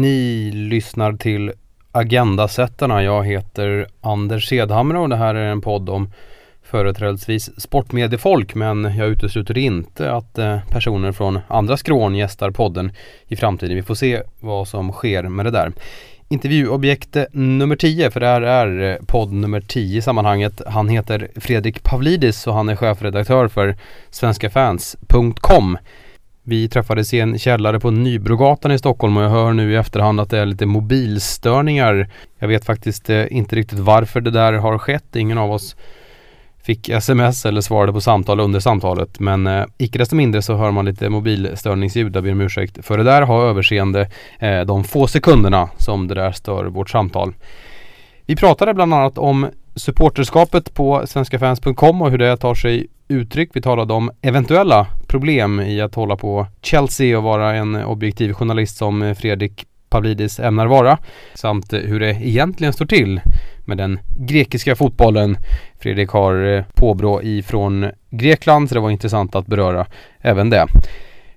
Ni lyssnar till Agendasättarna. Jag heter Anders Sedhamre och det här är en podd om företrädesvis sportmediefolk men jag utesluter inte att eh, personer från andra skrån gästar podden i framtiden. Vi får se vad som sker med det där. Intervjuobjekt eh, nummer 10, för det här är eh, podd nummer 10 i sammanhanget. Han heter Fredrik Pavlidis och han är chefredaktör för svenskafans.com. Vi träffades i en källare på Nybrogatan i Stockholm och jag hör nu i efterhand att det är lite mobilstörningar. Jag vet faktiskt eh, inte riktigt varför det där har skett. Ingen av oss fick sms eller svarade på samtal under samtalet. Men eh, icke desto mindre så hör man lite mobilstörningsljud. Jag ber om ursäkt för det där. Ha överseende eh, de få sekunderna som det där stör vårt samtal. Vi pratade bland annat om supporterskapet på svenskafans.com och hur det tar sig uttryck. Vi talade om eventuella problem i att hålla på Chelsea och vara en objektiv journalist som Fredrik Pavlidis ämnar vara. Samt hur det egentligen står till med den grekiska fotbollen. Fredrik har eh, påbrå ifrån Grekland så det var intressant att beröra även det.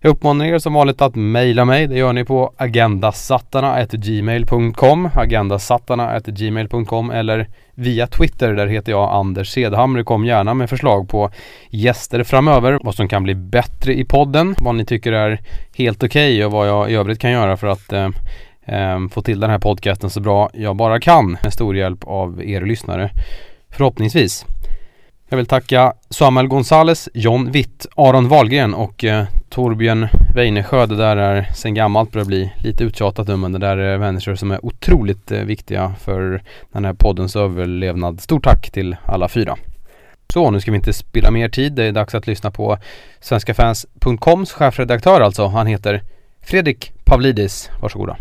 Jag uppmanar er som vanligt att mejla mig. Det gör ni på agendasattarna.gmail.com agendasattarna.gmail.com eller via Twitter. Där heter jag Anders Sedhamre. Kom gärna med förslag på gäster framöver. Vad som kan bli bättre i podden. Vad ni tycker är helt okej okay och vad jag i övrigt kan göra för att eh, eh, få till den här podcasten så bra jag bara kan. Med stor hjälp av er lyssnare. Förhoppningsvis. Jag vill tacka Samuel Gonzales, John Witt, Aron Wahlgren och eh, Torbjörn Weinesjö. Det där är sen gammalt börjar bli lite uttjatat nu men det där är människor som är otroligt eh, viktiga för den här poddens överlevnad. Stort tack till alla fyra. Så nu ska vi inte spilla mer tid. Det är dags att lyssna på svenskafans.coms chefredaktör alltså. Han heter Fredrik Pavlidis. Varsågoda.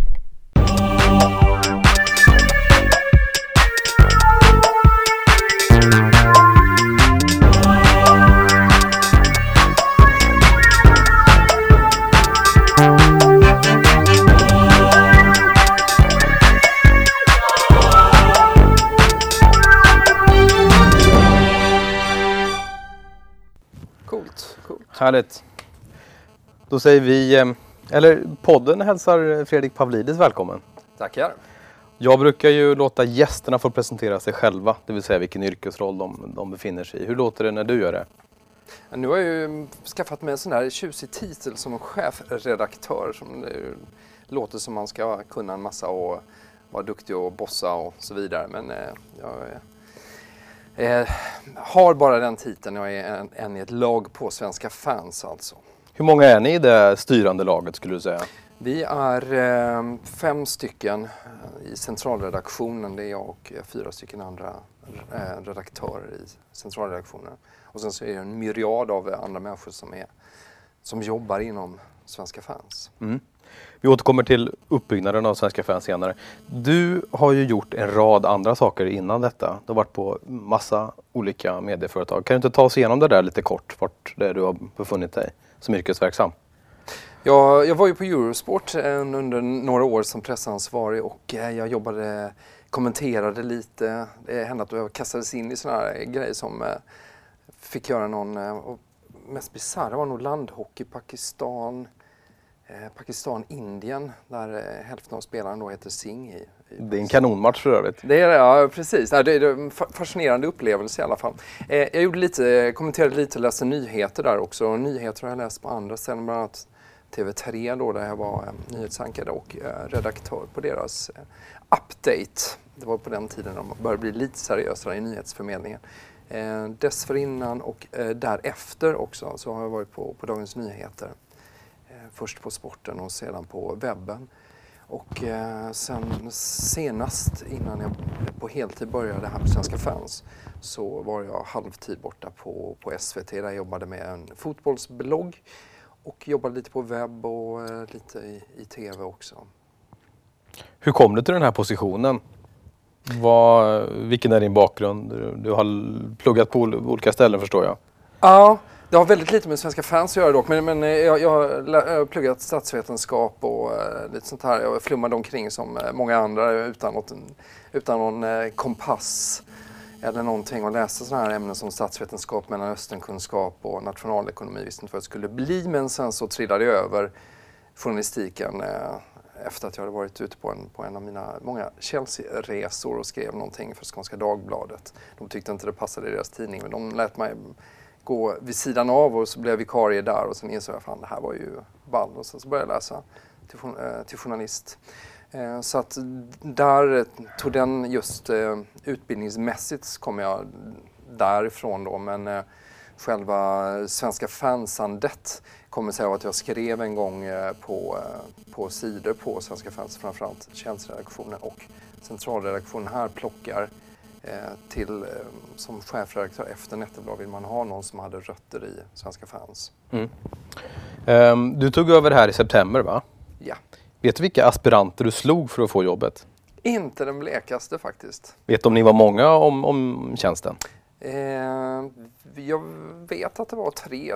Härligt. Då säger vi, eh, eller podden hälsar Fredrik Pavlidis välkommen. Tackar. Jag brukar ju låta gästerna få presentera sig själva, det vill säga vilken yrkesroll de, de befinner sig i. Hur låter det när du gör det? Nu har jag ju skaffat mig en sån här tjusig titel som chefredaktör som låter som man ska kunna en massa och vara duktig och bossa och så vidare. Men eh, jag Eh, har bara den titeln. Jag är en, en i ett lag på Svenska fans alltså. Hur många är ni i det styrande laget skulle du säga? Vi är eh, fem stycken i centralredaktionen. Det är jag och fyra stycken andra eh, redaktörer i centralredaktionen. Och sen så är det en myriad av andra människor som, är, som jobbar inom Svenska fans. Mm. Vi återkommer till uppbyggnaden av Svenska fans senare. Du har ju gjort en rad andra saker innan detta. Du har varit på massa olika medieföretag. Kan du inte ta oss igenom det där lite kort, vart det är du har befunnit dig som yrkesverksam? Ja, jag var ju på Eurosport eh, under några år som pressansvarig och eh, jag jobbade, kommenterade lite. Det hände att jag kastades in i sådana här grejer som eh, fick göra någon, mest bisarra var nog landhockey, Pakistan, Eh, Pakistan-Indien där eh, hälften av spelarna då heter Singh. I, i det är en kanonmatch för övrigt. Det är det, ja precis. Det är en fascinerande upplevelse i alla fall. Eh, jag gjorde lite, kommenterade lite och läste nyheter där också. Nyheter har jag läst på andra ställen, bland annat TV3 då där jag var nyhetsankare och redaktör på deras Update. Det var på den tiden de började bli lite seriösare i nyhetsförmedlingen. dessförinnan och därefter också så har jag varit på, på Dagens Nyheter först på sporten och sedan på webben. Och eh, sen senast innan jag på heltid började här på Svenska fans så var jag halvtid borta på, på SVT där jag jobbade med en fotbollsblogg och jobbade lite på webb och eh, lite i, i tv också. Hur kom du till den här positionen? Vad, vilken är din bakgrund? Du har pluggat på olika ställen förstår jag. Ja, det har väldigt lite med Svenska fans att göra dock, men, men eh, jag, jag har pluggat statsvetenskap och eh, lite sånt här. Jag flummade omkring som eh, många andra utan, något, utan någon kompass eller någonting och läste sådana här ämnen som statsvetenskap, mellanösternkunskap och nationalekonomi. Visste inte vad jag skulle bli, men sen så trillade jag över journalistiken efter att jag hade varit ute på en, på en av mina många Chelsea-resor och skrev någonting för Skånska Dagbladet. De tyckte inte det passade i deras tidning men de lät mig gå vid sidan av och så blev jag vikarie där och sen insåg jag att det här var ju ball och så, så började jag läsa till, eh, till journalist. Eh, så att där tog den just eh, utbildningsmässigt kom jag därifrån då men själva svenska fansandet kommer sig av att jag skrev en gång på, på sidor på Svenska fans, framförallt tjänstredaktionen och centralredaktionen här plockar till, som chefredaktör efter Netteblad vill man ha någon som hade rötter i Svenska fans. Mm. Um, du tog över här i september va? Ja. Vet du vilka aspiranter du slog för att få jobbet? Inte den blekaste faktiskt. Vet du om ni var många om, om tjänsten? Eh, jag vet att det var tre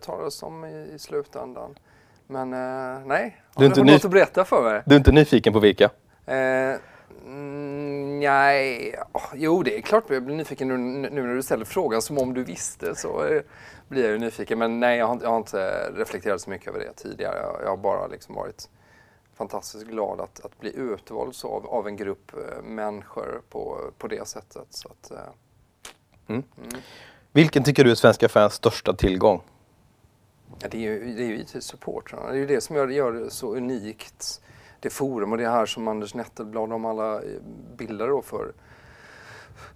talades om i, i slutändan. Men eh, nej, du är inte något att berätta för mig. Du är inte nyfiken på vilka? Eh, nej, jo det är klart jag blir nyfiken nu, nu, när du ställer frågan som om du visste så eh, blir jag ju nyfiken. Men nej, jag har, jag har, inte reflekterat så mycket över det tidigare. Jag, jag har bara liksom varit fantastiskt glad att, att bli utvald så av, av en grupp äh, människor på, på det sättet. Så att, äh, mm. Mm. Vilken tycker du är svenska fans största tillgång? Ja, det är ju, det är ju supportrarna. Det är ju det som gör, gör det så unikt. Det forum och det här som Anders Nettelblad om alla eh, bilder då för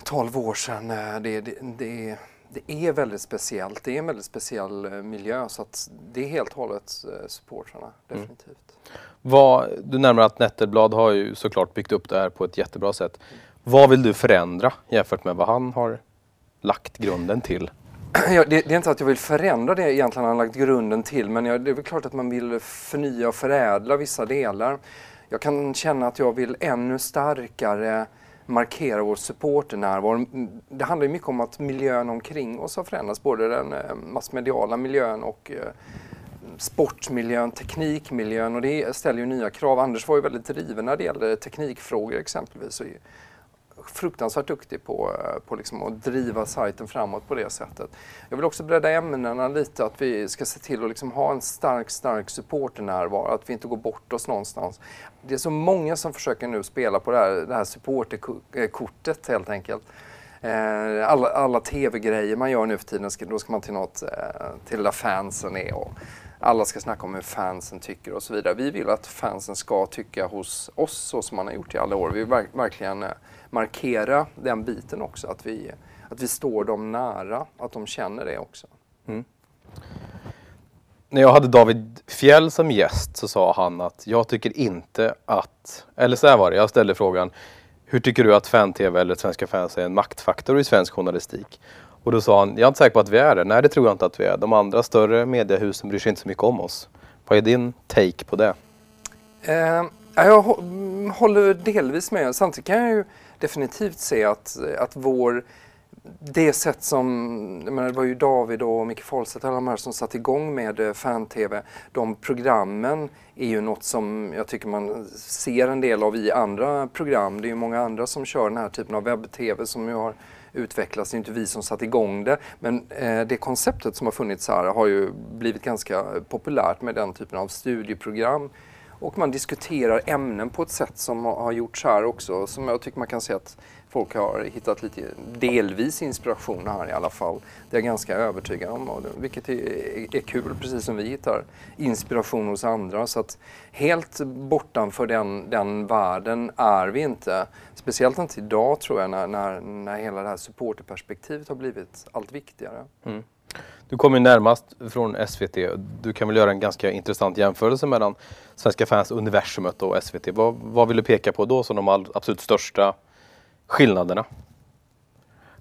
12 år sedan. Det, det, det, det är väldigt speciellt. Det är en väldigt speciell miljö så att det är helt och hållet supportrarna, mm. definitivt. Mm. Vad, du nämner att Nettelblad har ju såklart byggt upp det här på ett jättebra sätt. Vad vill du förändra jämfört med vad han har lagt grunden till? Ja, det, det, är inte att jag vill förändra det egentligen han har lagt grunden till men jag, det är väl klart att man vill förnya och förädla vissa delar. Jag kan känna att jag vill ännu starkare markera vår supporternärvaro. Mm, det handlar ju mycket om att miljön omkring oss har förändrats, både den eh, massmediala miljön och eh, sportmiljön, teknikmiljön och det ställer ju nya krav. Anders var ju väldigt driven när det gällde teknikfrågor exempelvis och fruktansvärt duktig på, eh, på liksom att driva sajten framåt på det sättet. Jag vill också bredda ämnena lite, att vi ska se till att liksom ha en stark, stark supporternärvaro, att vi inte går bort oss någonstans. Det är så många som försöker nu spela på det här, det här supporterkortet helt enkelt. Eh, alla, alla tv-grejer man gör nu för tiden, då ska man till något, eh, till där fansen är och alla ska snacka om hur fansen tycker och så vidare. Vi vill att fansen ska tycka hos oss så som man har gjort i alla år. Vi vill verkligen markera den biten också, att vi, att vi står dem nära, att de känner det också. Mm. När jag hade David Fjell som gäst så sa han att jag tycker inte att, eller så här var det, jag ställde frågan, hur tycker du att fan-tv eller svenska fans är en maktfaktor i svensk journalistik? Och då sa han, jag är inte säker på att vi är det. Nej, det tror jag inte att vi är. De andra större mediehusen bryr sig inte så mycket om oss. Vad är din take på det? Eh, jag håller delvis med. Samtidigt kan jag ju definitivt se att, att vår det sätt som, jag menar, det var ju David och Micke Folstedt alla de här som satte igång med eh, fan-tv. De programmen är ju något som jag tycker man ser en del av i andra program. Det är ju många andra som kör den här typen av webb-tv som ju har utvecklats, Det är inte vi som satt igång det. Men eh, det konceptet som har funnits här har ju blivit ganska populärt med den typen av studieprogram. Och man diskuterar ämnen på ett sätt som har gjorts här också, som jag tycker man kan se att folk har hittat lite delvis inspiration här i alla fall. Det är jag ganska övertygad om, vilket är, är kul, precis som vi hittar inspiration hos andra. Så att helt bortanför den, den världen är vi inte. Speciellt inte idag tror jag, när, när, när hela det här supporterperspektivet har blivit allt viktigare. Mm. Du kommer närmast från SVT. Du kan väl göra en ganska intressant jämförelse mellan Svenska fans universumet och SVT. Vad, vad vill du peka på då som de absolut största skillnaderna?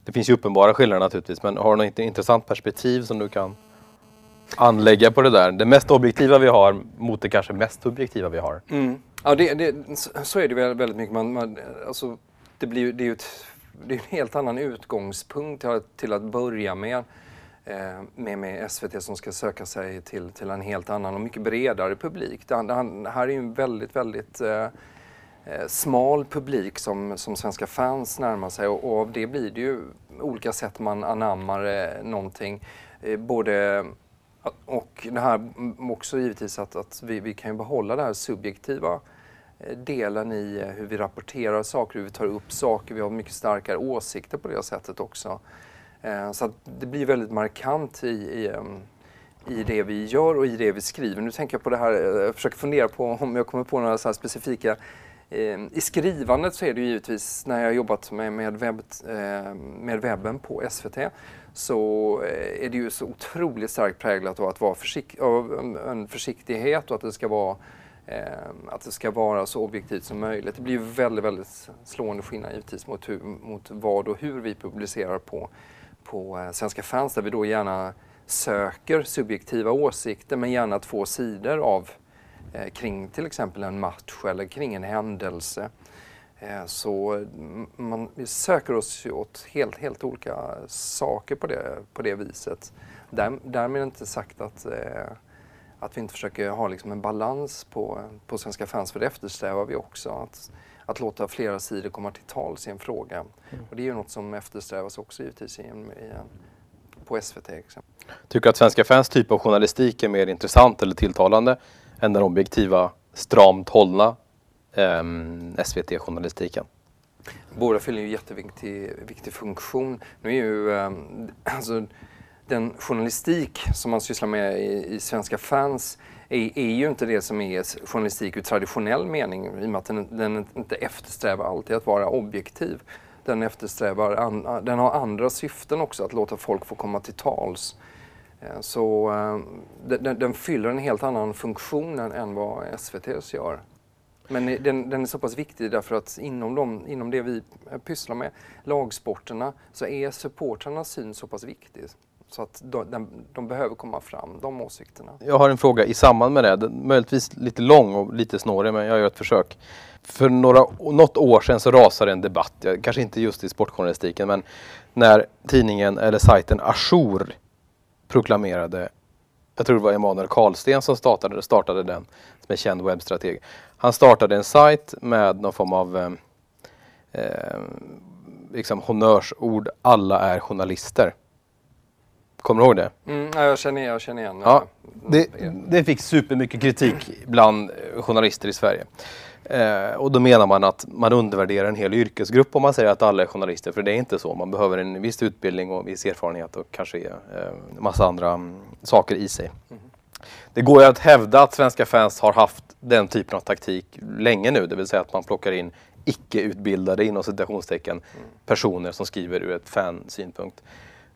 Det finns ju uppenbara skillnader naturligtvis, men har du något intressant perspektiv som du kan anlägga på det där? Det mest objektiva vi har mot det kanske mest subjektiva vi har. Mm. Ja, det, det, så är det väldigt mycket. Man, man, alltså, det, blir, det är ju ett, det är en helt annan utgångspunkt till att börja med. Eh, med, med SVT som ska söka sig till, till en helt annan och mycket bredare publik. Det, det här är ju en väldigt, väldigt eh, eh, smal publik som, som svenska fans närmar sig och, och av det blir det ju olika sätt man anammar eh, någonting. Eh, både eh, och det här mm, också givetvis att, att vi, vi kan behålla det här subjektiva delen i hur vi rapporterar saker, hur vi tar upp saker. Vi har mycket starkare åsikter på det sättet också. Eh, så att det blir väldigt markant i, i, ehm, i det vi gör och i det vi skriver. Nu tänker jag på det här, eh, jag försöker fundera på om jag kommer på några så specifika ehm, I skrivandet så är det ju givetvis, när jag har jobbat med, med, webb, eh, med webben på SVT, så är det ju så otroligt starkt präglat av att vara försikt, av um, en försiktighet och att det ska vara ehm, att det ska vara så objektivt som möjligt. Det blir ju väldigt, väldigt slående skillnad givetvis mot, hur, mot vad och hur vi publicerar på, på eh, Svenska fans där vi då gärna söker subjektiva åsikter men gärna två sidor av Eh, kring till exempel en match eller kring en händelse. Eh, så man, vi söker oss åt helt, helt olika saker på det, på det viset. Där, därmed inte sagt att, eh, att vi inte försöker ha liksom en balans på, på Svenska fans, för det eftersträvar vi också. Att, att låta flera sidor komma till tals i en fråga. Mm. Och det är ju något som eftersträvas också givetvis i en, i en, på SVT. Exempel. Tycker du att Svenska fans typ av journalistik är mer intressant eller tilltalande än den objektiva, stramt hållna eh, SVT-journalistiken. Båda fyller ju jätteviktig viktig funktion. Nu är ju eh, alltså, den journalistik som man sysslar med i, i Svenska fans är, är, ju inte det som är journalistik i traditionell mening i och med att den, den inte eftersträvar alltid att vara objektiv. Den eftersträvar, an, den har andra syften också, att låta folk få komma till tals. Eh, så eh, den, den, fyller en helt annan funktion än vad SVT gör. Men den, den, är så pass viktig därför att inom, de, inom det vi pysslar med, lagsporterna, så är supportrarnas syn så pass viktig. Så att de, de, behöver komma fram, de åsikterna. Jag har en fråga i samband med det, möjligtvis lite lång och lite snårig men jag gör ett försök. För några, något år sedan så rasade en debatt, kanske inte just i sportjournalistiken men när tidningen eller sajten Ajour proklamerade, jag tror det var Emanuel Karlsten som startade, startade den, som är känd webbstrateg. Han startade en sajt med någon form av eh, eh liksom honnörsord, alla är journalister. Kommer du ihåg det? Mm, ja, jag, känner, jag känner igen ja, det. Det fick supermycket kritik bland journalister i Sverige. Eh, och då menar man att man undervärderar en hel yrkesgrupp om man säger att alla är journalister, för det är inte så. Man behöver en viss utbildning och viss erfarenhet och kanske eh, massa andra um, saker i sig. Mm. Det går ju att hävda att svenska fans har haft den typen av taktik länge nu, det vill säga att man plockar in icke-utbildade inom citationstecken mm. personer som skriver ur ett fansynpunkt.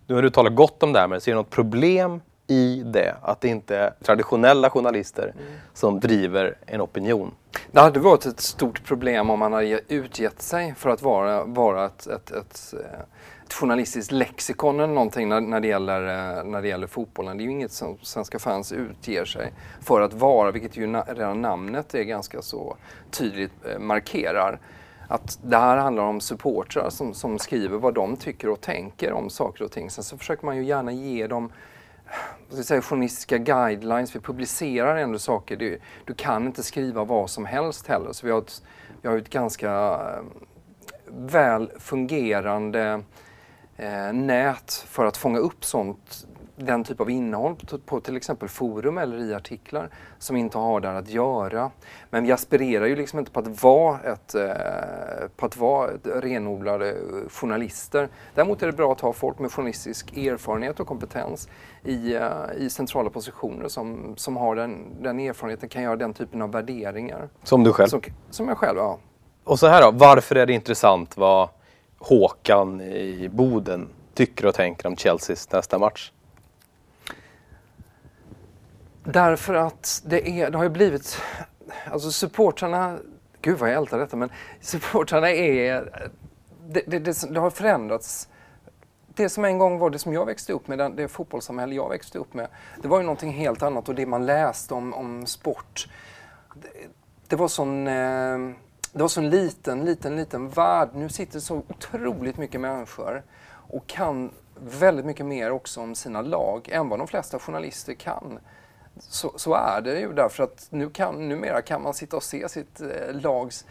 Nu har du talat gott om det här, men ser du något problem i det? Att det inte är traditionella journalister mm. som driver en opinion? Det hade varit ett stort problem om man hade utgett sig för att vara, vara ett, ett, ett, ett journalistiskt lexikon eller någonting när, när, det gäller, när det gäller fotbollen. Det är ju inget som svenska fans utger sig för att vara, vilket ju na, redan namnet är ganska så tydligt eh, markerar. Att det här handlar om supportrar som, som skriver vad de tycker och tänker om saker och ting. Sen så försöker man ju gärna ge dem vad säga, journalistiska guidelines. Vi publicerar ändå saker. Du, du, kan inte skriva vad som helst heller. Så vi har ett, vi har ett ganska eh, väl fungerande eh, nät för att fånga upp sånt den typ av innehåll på, på, till exempel forum eller i artiklar som inte har där att göra. Men vi aspirerar ju liksom inte på att vara, ett, eh, på att vara renodlade journalister. Däremot är det bra att ha folk med journalistisk erfarenhet och kompetens i, eh, i centrala positioner som, som har den, den erfarenheten, kan göra den typen av värderingar. Som du själv? Som, som jag själv, ja. Och så här då, varför är det intressant vad Håkan i Boden tycker och tänker om Chelseas nästa match? Därför att det, är, det har ju blivit, alltså supportrarna, gud vad jag ältar detta, men supportrarna är, det, det, det, det, har förändrats. Det som en gång var det som jag växte upp med, det, fotbollssamhälle jag växte upp med, det var ju någonting helt annat och det man läste om, om sport, det, det var sån eh, det var sån en liten, liten, liten värld. Nu sitter så otroligt mycket människor och kan väldigt mycket mer också om sina lag än vad de flesta journalister kan. Så, så, är det ju därför att nu kan, numera kan man sitta och se sitt eh, lags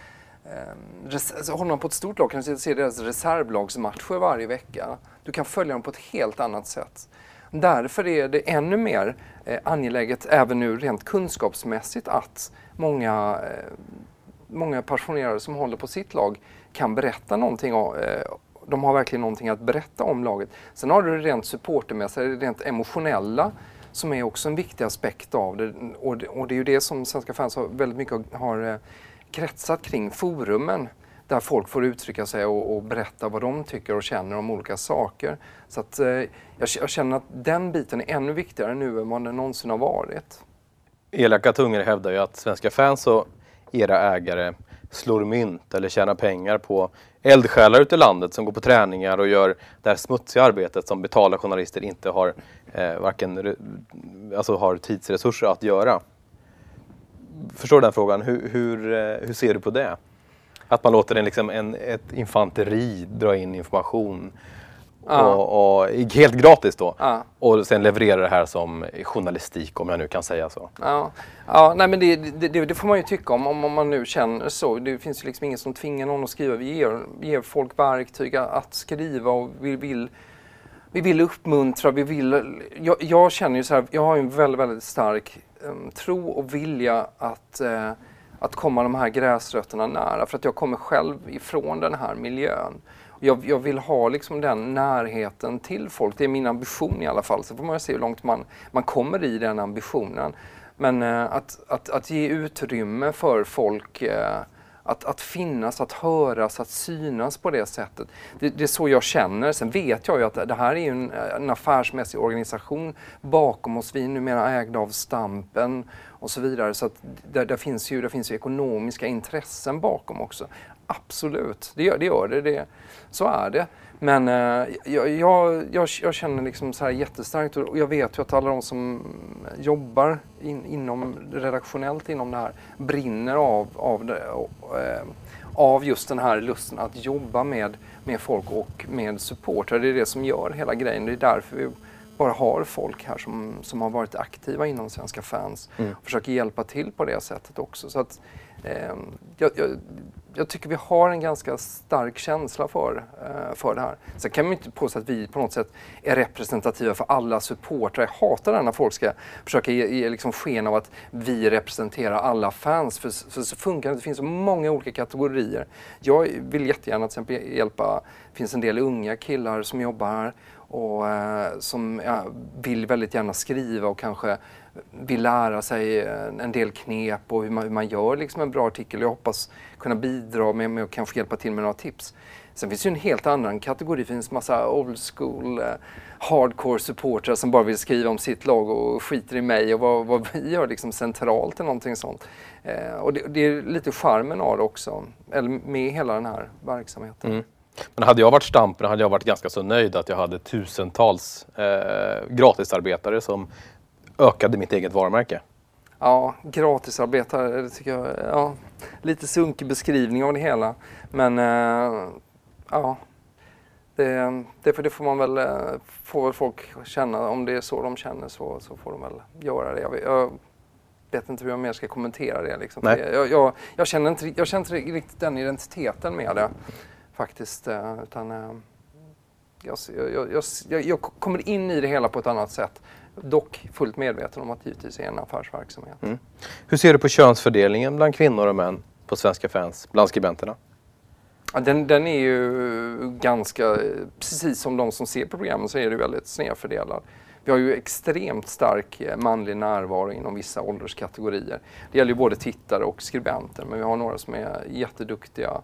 eh, Håller man på ett stort lag kan du se deras reservlagsmatcher varje vecka. Du kan följa dem på ett helt annat sätt. Därför är det ännu mer eh, angeläget, även nu rent kunskapsmässigt, att många eh, många passionerade som håller på sitt lag kan berätta någonting om, eh, de har verkligen någonting att berätta om laget. Sen har du det rent supportermässiga, det rent emotionella som är också en viktig aspekt av det. Och det, och det är ju det som svenska fans har väldigt mycket har eh, kretsat kring, forumen där folk får uttrycka sig och, och, berätta vad de tycker och känner om olika saker. Så att, eh, jag, jag, känner att den biten är ännu viktigare nu än vad den någonsin har varit. Elaka tungor hävdar ju att svenska fans och era ägare slår mynt eller tjänar pengar på eldsjälar ute i landet som går på träningar och gör det här smutsiga arbetet som betalda journalister inte har eh, varken alltså har tidsresurser att göra. Förstår du den frågan? Hur, hur, eh, hur ser du på det? Att man låter en, liksom, en, ett infanteri dra in information ja. och, och, helt gratis då. Ja. Och sen leverera det här som journalistik om jag nu kan säga så. Ja, ja nej men det, det, det får man ju tycka om, om man nu känner så. Det finns ju liksom ingen som tvingar någon att skriva. Vi ger, ger folk verktyg att skriva och vi vill vi vill uppmuntra, vi vill... Jag, jag känner ju så här, jag har ju en väldigt, väldigt stark um, tro och vilja att uh, att komma de här gräsrötterna nära för att jag kommer själv ifrån den här miljön. Jag, jag, vill ha liksom den närheten till folk. Det är min ambition i alla fall. Så får man se hur långt man, man kommer i den ambitionen. Men eh, att, att, att ge utrymme för folk eh, att, att finnas, att höras, att synas på det sättet. Det, det, är så jag känner. Sen vet jag ju att det här är en, eh, en affärsmässig organisation bakom oss. Vi är numera ägda av Stampen och så vidare. Så att där, där finns ju, där finns ju ekonomiska intressen bakom också. Absolut, det gör det. Gör det, det så är det. Men eh, jag, jag, jag, känner liksom så här jättestarkt och jag vet ju att alla de som jobbar in, inom, redaktionellt inom det här brinner av, av, det, eh, av just den här lusten att jobba med, med folk och med supportrar. Det är det som gör hela grejen. Det är därför vi bara har folk här som, som har varit aktiva inom Svenska fans mm. och försöker hjälpa till på det sättet också. Så att, eh, jag, jag, jag, tycker vi har en ganska stark känsla för, eh, för det här. Sen kan man inte påstå att vi på något sätt är representativa för alla supportrar. Jag hatar det när folk ska försöka ge, ge liksom sken av att vi representerar alla fans. För, för så funkar det Det finns så många olika kategorier. Jag vill jättegärna till exempel hjälpa, det finns en del unga killar som jobbar här och eh, som ja, vill väldigt gärna skriva och kanske vill lära sig en del knep och hur man, hur man gör liksom en bra artikel. Jag hoppas kunna bidra med, med och kanske hjälpa till med några tips. Sen finns det ju en helt annan kategori. Det finns massa old school eh, hardcore supportrar som bara vill skriva om sitt lag och skiter i mig och vad, vad vi gör liksom centralt eller någonting sånt. Eh, och det, det, är lite charmen av det också, eller med hela den här verksamheten. Mm. Men hade jag varit Stampen hade jag varit ganska så nöjd att jag hade tusentals eh, gratisarbetare som ökade mitt eget varumärke. Ja, gratisarbetare, det tycker jag, ja, lite sunkig beskrivning av det hela. Men eh, ja, det, det, det får man väl, eh, får väl folk känna. Om det är så de känner så, så får de väl göra det. Jag, jag vet inte hur jag mer ska kommentera det. Liksom. Jag, jag, jag, känner inte, jag känner inte riktigt den identiteten med det faktiskt. Eh, utan, jag, jag, jag, jag, kommer in i det hela på ett annat sätt. Dock fullt medveten om att det givetvis är en affärsverksamhet. Mm. Hur ser du på könsfördelningen bland kvinnor och män på svenska fans, bland skribenterna? Ja, den, den är ju ganska, precis som de som ser programmen så är det väldigt snedfördelad. Vi har ju extremt stark eh, manlig närvaro inom vissa ålderskategorier. Det gäller ju både tittare och skribenter men vi har några som är jätteduktiga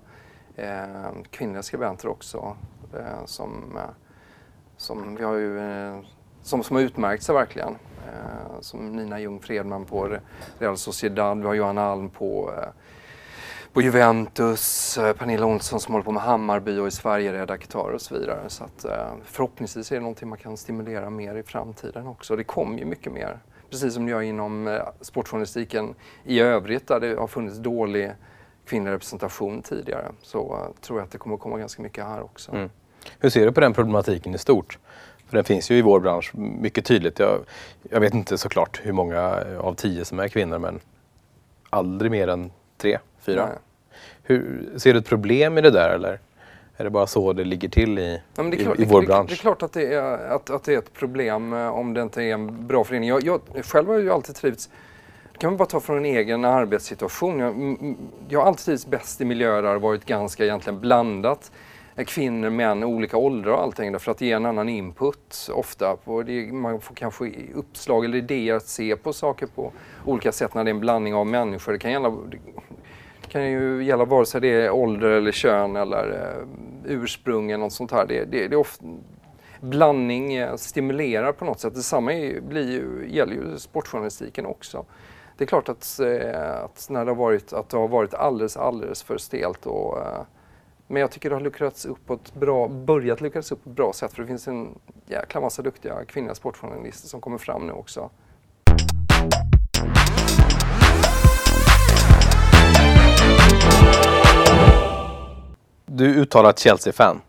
eh, kvinnliga skribenter också. Eh, som, eh, som vi har ju eh, som, som har utmärkt sig verkligen. Eh, som Nina Ljung Fredman på Real Sociedad, vi har Johanna Alm på eh, på Juventus, eh, Pernilla Olsson som håller på med Hammarby och är Sverige-redaktör och så vidare. Så att, eh, förhoppningsvis är det någonting man kan stimulera mer i framtiden också. Det kommer ju mycket mer. Precis som det gör inom sportjournalistiken i övrigt där det har funnits dålig kvinnlig representation tidigare så uh, tror jag att det kommer komma ganska mycket här också. Mm. Hur ser du på den problematiken i stort? För den finns ju i vår bransch mycket tydligt. Jag, jag vet inte såklart hur många av tio som är kvinnor men aldrig mer än tre, fyra. Hur, ser du ett problem i det där eller? Är det bara så det ligger till i, ja, i, klart, i, vår det, bransch? Det, är klart att det är, att, att det är ett problem eh, om det inte är en bra förening. Jag, jag själv har ju alltid trivts kan man bara ta från en egen arbetssituation. Jag, jag har alltid trivts bäst i miljöer där det varit ganska egentligen blandat. Kvinnor, män, olika åldrar och allting för att ge en annan input ofta. På det, man får kanske uppslag eller idéer att se på saker på olika sätt när det är en blandning av människor. Det kan gälla, det kan ju gälla vare sig det är ålder eller kön eller eh, ursprung eller något sånt här. Det, det, det är ofta, blandning eh, stimulerar på något sätt. Detsamma är, blir ju, gäller ju sportjournalistiken också det är klart att, eh, att, när det har varit, att det har varit alldeles, alldeles för stelt. Och, eh, men jag tycker det har luckrats upp på ett bra, börjat luckras upp på ett bra sätt för det finns en jäkla massa duktiga kvinnliga sportjournalister som kommer fram nu också. Du uttalat Chelsea-fan.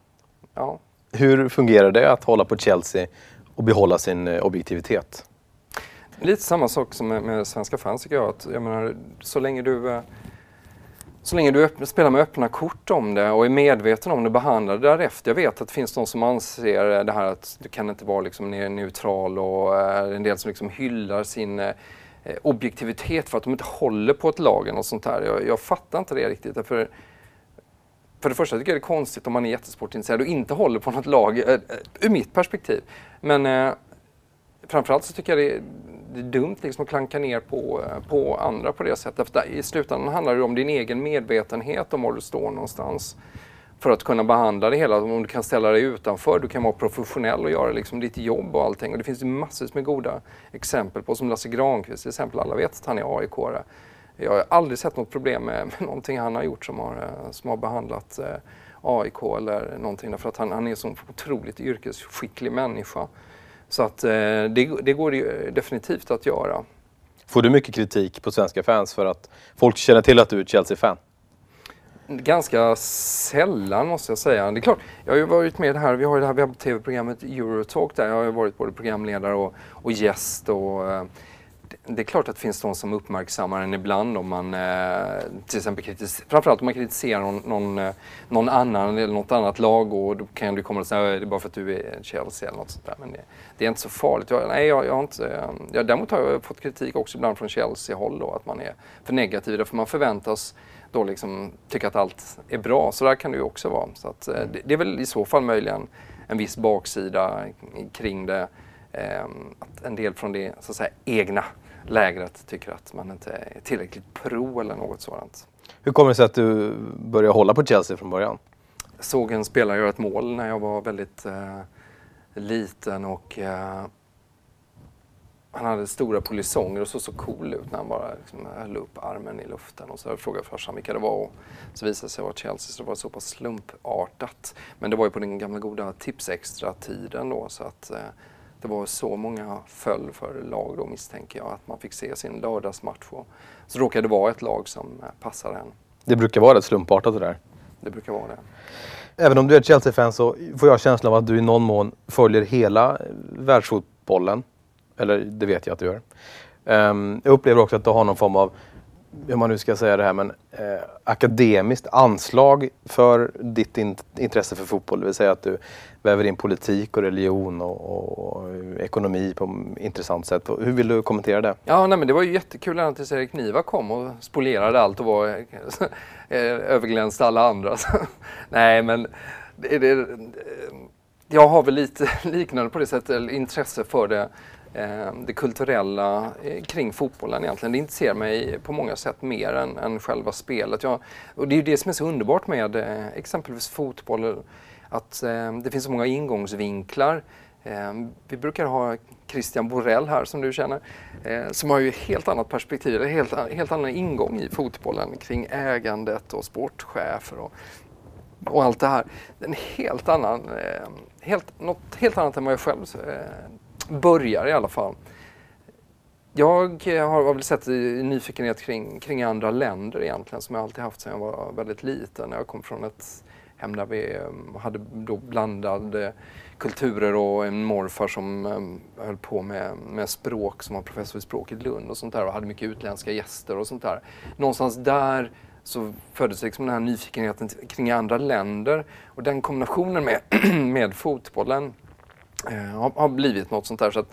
Ja. Hur fungerar det att hålla på Chelsea och behålla sin eh, objektivitet? Lite samma sak som med, med svenska fans tycker jag. Att, jag menar, så länge du, eh, så länge du spelar med öppna kort om det och är medveten om det, behandlar det därefter. Jag vet att det finns de som anser det här att du kan inte vara liksom neutral och eh, en del som liksom hyllar sin eh, objektivitet för att de inte håller på ett lag och sånt där. Jag, jag fattar inte det riktigt. För, för det första tycker jag det är konstigt om man är jättesportintresserad och inte håller på något lag, eh, ur mitt perspektiv. Men eh, framförallt så tycker jag det är det är dumt liksom att klanka ner på, på andra på det sättet. För I slutändan handlar det om din egen medvetenhet om var du står någonstans. För att kunna behandla det hela, om du kan ställa dig utanför, du kan vara professionell och göra liksom ditt jobb och allting. Och det finns ju massor med goda exempel på, som Lasse Granqvist till exempel, alla vet att han är aik -are. Jag har aldrig sett något problem med, med någonting han har gjort som har, som har behandlat eh, AIK eller någonting därför att han, han är en så otroligt yrkesskicklig människa. Så att eh, det, det går det definitivt att göra. Får du mycket kritik på svenska fans för att folk känner till att du är Chelsea-fan? Ganska sällan måste jag säga. Det är klart, jag har ju varit med här, vi har ju det här webb-tv-programmet Eurotalk där jag har varit både programledare och, och gäst och eh, det är klart att det finns de som uppmärksammar en ibland om man eh, till exempel kritiserar, framförallt om man kritiserar någon, någon, eh, någon, annan eller något annat lag och då kan du komma och säga att det är bara för att du är Chelsea eller något sånt där. Men det, det är inte så farligt. Jag, nej, jag, jag har inte, eh, jag, däremot har jag fått kritik också ibland från Chelsea-håll då att man är för negativ därför man förväntas då liksom tycka att allt är bra. Så där kan det ju också vara. Så att, eh, det, det är väl i så fall möjligen en viss baksida kring det. Eh, att en del från det så att säga, egna lägret tycker att man inte är tillräckligt pro eller något sådant. Hur kommer det sig att du började hålla på Chelsea från början? Jag såg en spelare göra ett mål när jag var väldigt eh, liten och eh, han hade stora polisonger och såg så cool ut när han bara liksom, höll upp armen i luften. Och så frågade farsan vilka det var och så visade det sig vara Chelsea så det var så pass slumpartat. Men det var ju på den gamla goda Tipsextra-tiden då så att eh, det var så många föll för lag då misstänker jag att man fick se sin lördagsmatch. Och så råkade det vara ett lag som eh, passade en. Det brukar vara rätt slumpartat det där. Det brukar vara det. Även om du är Chelsea-fan så får jag känslan av att du i någon mån följer hela eh, världsfotbollen. Eller det vet jag att du gör. Um, jag upplever också att du har någon form av hur man nu ska säga det här, men eh, akademiskt anslag för ditt in intresse för fotboll. Det vill säga att du väver in politik och religion och, och ekonomi på ett intressant sätt. Hur vill du kommentera det? Ja, nej, men det var ju jättekul att tills Erik Niva kom och spolerade allt och var, eh, överglänst överglänste alla andra. nej, men det, det, jag har väl lite liknande på det sättet, intresse för det Eh, det kulturella eh, kring fotbollen egentligen. Det intresserar mig på många sätt mer än, än själva spelet. Jag, och det är ju det som är så underbart med eh, exempelvis fotboll, att det finns så många ingångsvinklar. vi brukar ha Christian Borell här som du känner, som har ju ett helt annat perspektiv, en helt, helt annan ingång i fotbollen kring ägandet och sportchefer och, och allt det här. En helt annan, helt, något helt annat än vad jag själv börjar i alla fall. Jag eh, har väl sett nyfikenhet kring, kring andra länder egentligen som jag alltid haft sedan jag var väldigt liten. Jag kom från ett hem där vi eh, hade då blandade kulturer och en morfar som eh, höll på med, med språk som var professor i språk i Lund och sånt där och hade mycket utländska gäster och sånt där. Någonstans där så föddes liksom den här nyfikenheten kring andra länder och den kombinationen med, med fotbollen har, har, blivit något sånt där. Så att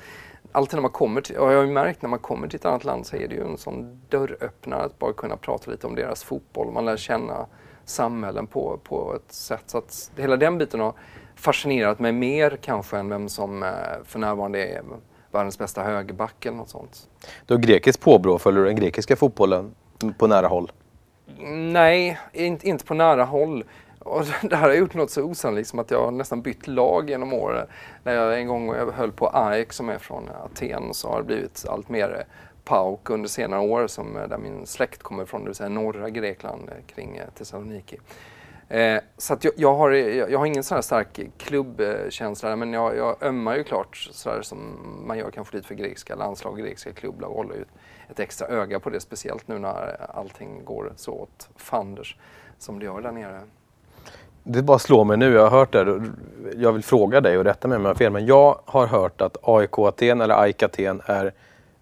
alltid när man kommer till, och jag har ju märkt när man kommer till ett annat land så är det ju en sån dörröppnare att bara kunna prata lite om deras fotboll. Man lär känna samhällen på, på ett sätt så att hela den biten har fascinerat mig mer kanske än vem som eh, för närvarande är världens bästa högerback eller något sånt. Du har grekiskt påbrå, följer du den grekiska fotbollen på nära håll? Nej, inte, inte på nära håll. Och det här har gjort något så osannolikt som att jag har nästan bytt lag genom åren. När jag en gång höll på AEK som är från Aten så har det blivit allt mer PAOK under senare år som, där min släkt kommer ifrån, det vill säga norra Grekland eh, kring eh, Thessaloniki. Eh, så att jag, jag, har, eh, jag, har ingen sån här stark klubbkänsla men jag, jag ömmar ju klart sådär som man gör kanske lite för grekiska landslag och grekiska klubblag och håller ju ett, extra öga på det speciellt nu när allting går så åt fanders som det gör där nere. Det bara slår mig nu, jag har hört det. Jag vill fråga dig och rätta mig om jag har fel, men jag har hört att AIK Aten eller AIK Aten är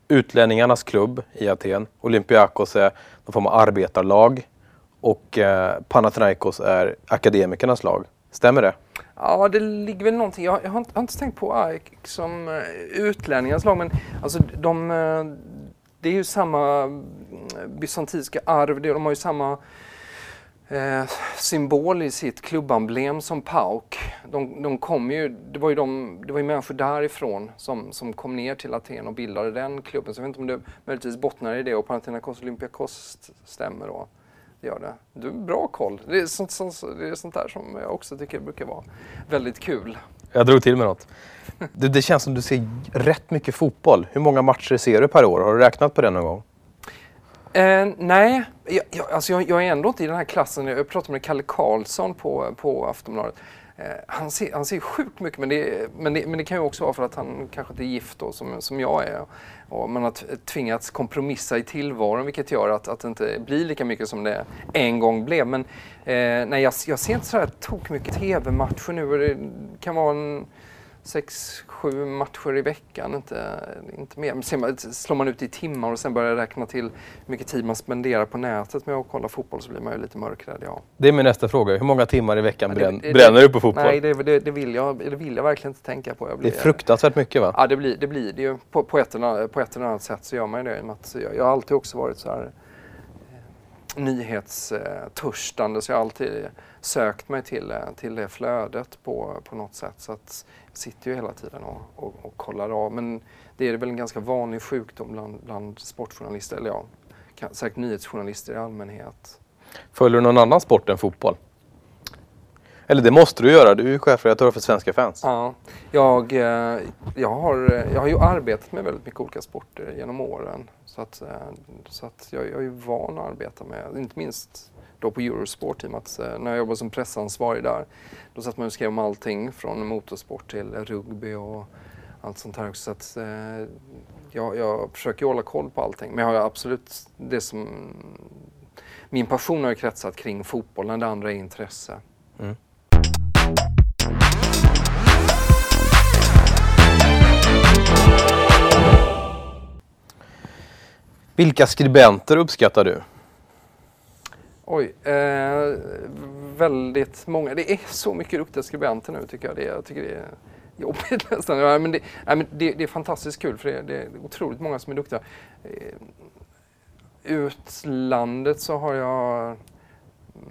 utlänningarnas klubb i Aten. Olympiakos är någon form av arbetarlag och eh, Panathinaikos är akademikernas lag. Stämmer det? Ja, det ligger väl någonting. Jag, jag, har, inte, jag har inte tänkt på AIK som uh, utlänningarnas lag, men alltså de, uh, det är ju samma mm, bysantinska arv. De har ju samma eh, symbol i sitt klubbemblem som PAOK. De, de kom ju, det var ju, de, det var ju människor därifrån som, som kom ner till Aten och bildade den klubben. Så jag vet inte om det möjligtvis bottnar i det och Panathinaikos Olympiakos stämmer då. Det gör det. Du har bra koll. Det är sånt, sånt, det är sånt där som jag också tycker brukar vara väldigt kul. Jag drog till med något. Det, det känns som du ser rätt mycket fotboll. Hur många matcher ser du per år? Har du räknat på det någon gång? Eh, nej, jag, jag, alltså jag, jag, är ändå inte i den här klassen. Jag pratade med Kalle Karlsson på, på Aftonbladet. Eh, han, ser, han ser sjukt mycket, men det, men, det, men det kan ju också vara för att han kanske inte är gift då, som, som jag är. Och man har eh, tvingats kompromissa i tillvaron vilket gör att, att det inte blir lika mycket som det en gång blev. Men eh, nej, jag, jag ser inte så här tok mycket tv-matcher nu. Det kan vara en sex, sju matcher i veckan, inte, inte mer. Men slår man ut i timmar och sen börjar räkna till hur mycket tid man spenderar på nätet med att kolla fotboll så blir man ju lite mörkrädd, ja. Det är min nästa fråga. Hur många timmar i veckan ja, det, bränner du på fotboll? Nej, det, det, det, vill jag, det vill jag verkligen inte tänka på. Blir, det är fruktansvärt mycket va? Ja, det blir det, blir det ju. På, på, ett eller, på ett eller annat sätt så gör man ju det. Jag, jag har alltid också varit så här eh, nyhetstörstande så jag har alltid sökt mig till, eh, till det flödet på, på något sätt. Så att sitter ju hela tiden och, och, och kollar av. Men det är väl en ganska vanlig sjukdom bland, bland sportjournalister, eller ja, säkert nyhetsjournalister i allmänhet. Följer du någon annan sport än fotboll? Eller det måste du göra, du är chefredaktör för Svenska fans. Ja, jag, eh, jag, har, jag har ju arbetat med väldigt mycket olika sporter genom åren. Så att, eh, så att jag, jag är van att arbeta med, inte minst då på Eurosport i och med att när jag jobbade som pressansvarig där då satt man och skrev om allting från motorsport till rugby och allt sånt här också. Så att, eh, jag, jag försöker hålla koll på allting men jag har absolut det som min passion har ju kretsat kring fotbollen, det andra är intresse. Mm. Vilka skribenter uppskattar du? Oj, eh, väldigt många. Det är så mycket duktiga skribenter nu tycker jag. Det, jag tycker det är jobbigt nästan. Ja, men det, ja, men det, det, är fantastiskt kul för det, det, är otroligt många som är duktiga. Eh, utlandet så har jag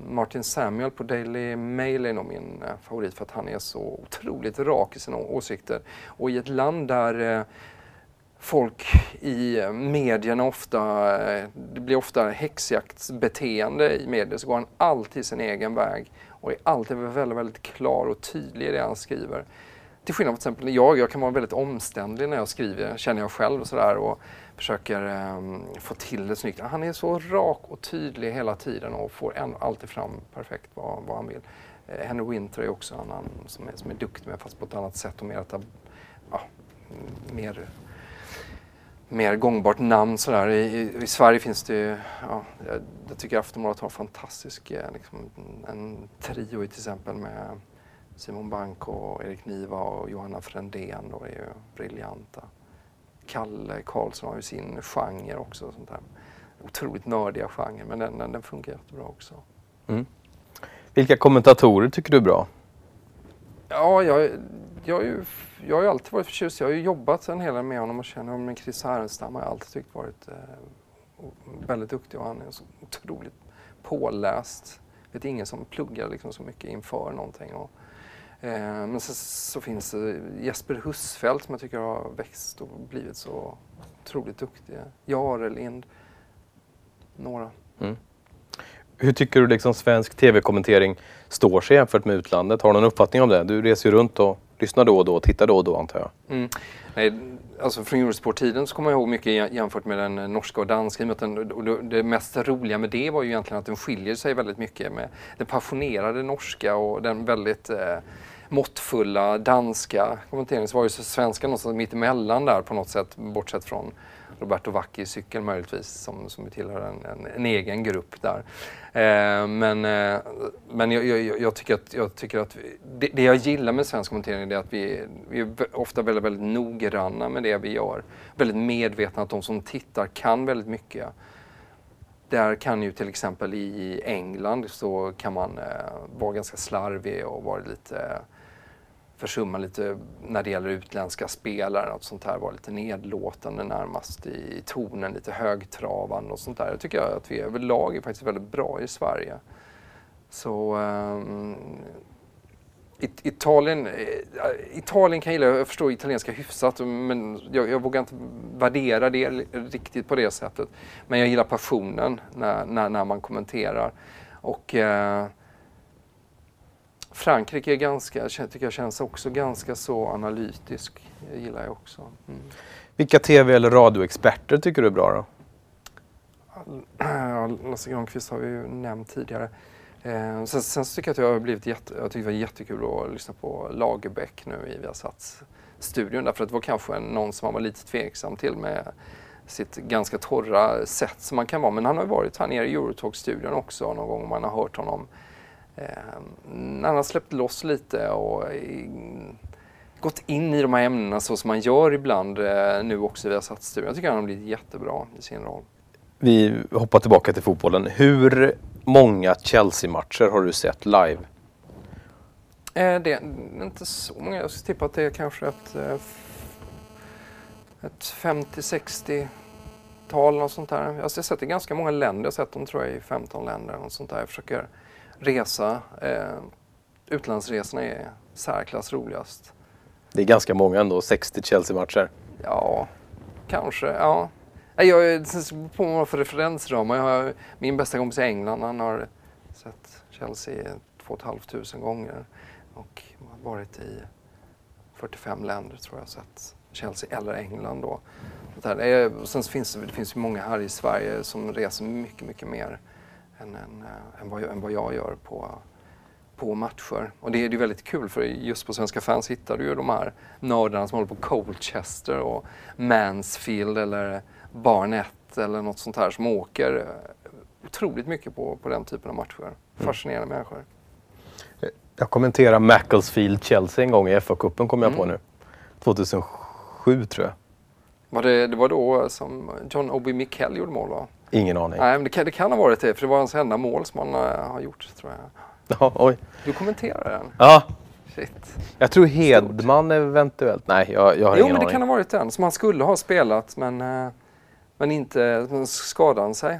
Martin Samuel på Daily Mail är nog min favorit för att han är så otroligt rak i sina åsikter. Och i ett land där eh, folk i eh, medierna ofta, eh, det blir ofta häxjaktsbeteende i medier, så går han alltid sin egen väg och är alltid väldigt, väldigt klar och tydlig i det han skriver. Till skillnad från till exempel jag, jag kan vara väldigt omständlig när jag skriver, känner jag själv och sådär och försöker um, få till det snyggt. Han är så rak och tydlig hela tiden och får en, alltid fram perfekt vad, vad han vill. Uh, Henry Winter är också en annan som är, som är duktig med fast på ett annat sätt och mer, att, ja, mer mer gångbart namn sådär. I, i, I, Sverige finns det ju, ja, jag, jag tycker Aftonbladet har fantastisk eh, liksom, en trio till exempel med Simon Bank och Erik Niva och Johanna Frändén då är ju briljanta. Kalle Karlsson har ju sin genre också. Sånt där. Otroligt nördiga genre men den, den, den funkar jättebra också. Mm. Vilka kommentatorer tycker du är bra? Ja, jag jag, har ju, jag har ju alltid varit förtjust. Jag har ju jobbat en hel del med honom och känner honom. Men Chris Härenstam har jag alltid tyckt varit eh, väldigt duktig och han är så otroligt påläst. Det är ingen som pluggar liksom så mycket inför någonting. Och, eh, men så, så, finns Jesper Husfeldt som jag tycker har växt och blivit så otroligt duktig. Jarelind, några. Mm. Hur tycker du liksom svensk tv-kommentering står sig jämfört med utlandet? Har du någon uppfattning om det? Du reser ju runt och lyssnar då och då, tittar då och då antar jag. Mm. Nej, alltså från Eurosport-tiden så kommer jag ihåg mycket jämfört med den norska och danska. Och det mest roliga med det var ju egentligen att den skiljer sig väldigt mycket med den passionerade norska och den väldigt eh, måttfulla danska kommenteringen. Så var ju svenska någonstans mitt emellan där på något sätt, bortsett från Roberto Vacchi cykel möjligtvis som, som tillhör en, en, en egen grupp där. Eh, men eh, men jag, jag, jag, tycker att, jag tycker att vi, det, det, jag gillar med svensk kommentering är att vi, vi är ofta väldigt, väldigt noggranna med det vi gör. Väldigt medvetna att de som tittar kan väldigt mycket. Där kan ju till exempel i England så kan man eh, vara ganska slarvig och vara lite försumma lite när det gäller utländska spelare. och sånt här vara lite nedlåtande närmast i tonen, lite högtravande och sånt där. Det tycker jag att vi överlag är faktiskt väldigt bra i Sverige. Så um, Italien, eh, Italien kan jag gilla, jag förstår italienska hyfsat men jag, jag, vågar inte värdera det riktigt på det sättet. Men jag gillar passionen när, när, när man kommenterar. Och uh, Frankrike är ganska, tycker jag känns också ganska så analytisk. Det gillar jag också. Mm. Vilka tv eller radioexperter tycker du är bra då? Lasse Granqvist har vi ju nämnt tidigare. Eh, sen, sen tycker jag att jag har blivit jätte, jag tycker det var jättekul att lyssna på Lagerbäck nu i Viasats studion därför att det var kanske någon som man var lite tveksam till med sitt ganska torra sätt som man kan vara. Men han har ju varit här nere i Eurotalk-studion också någon gång man har hört honom Eh, han har släppt loss lite och gått in i de här ämnena så som man gör ibland eh, nu också via Satsstudion. Jag tycker han har blivit jättebra i sin roll. Vi hoppar tillbaka till fotbollen. Hur många Chelsea-matcher har du sett live? Eh, det är inte så många. Jag skulle tippa att det är kanske ett, eh, ett 50-60-tal och sånt där. Jag har sett det i ganska många länder. Jag har sett dem tror jag i 15 länder och sånt där. Jag försöker resa. Eh, utlandsresorna är särklass roligast. Det är ganska många ändå, 60 Chelsea-matcher. Ja, kanske. Ja. Jag på vad för referensramar. Jag har, min bästa kompis i England, han har sett Chelsea 2 500 gånger och varit i 45 länder tror jag sett Chelsea eller England då. Sen finns det, det finns många här i Sverige som reser mycket, mycket mer än, än, eh, än, vad, jag, än vad jag gör på, på matcher. Och det är ju väldigt kul för just på Svenska fans hittar du ju de här nördarna som håller på Colchester och Mansfield eller Barnett eller något sånt här som åker eh, otroligt mycket på, på den typen av matcher. Mm. Fascinerande mm. människor. Jag kommenterade Macclesfield-Chelsea en gång i FA-cupen kom jag mm. på nu. 2007 tror jag. Var det, det var då som John Obi Mikel gjorde mål va? Ingen aning. Nej, men det kan, det kan ha varit det, för det var hans enda mål som han uh, har gjort, tror jag. Ja, oj. Du kommenterar den? Ja. Shit. Jag tror Hedman Stort. eventuellt. Nej, jag, jag har jo, ingen men det aning. kan ha varit den som han skulle ha spelat, men, uh, men inte men skadade han sig.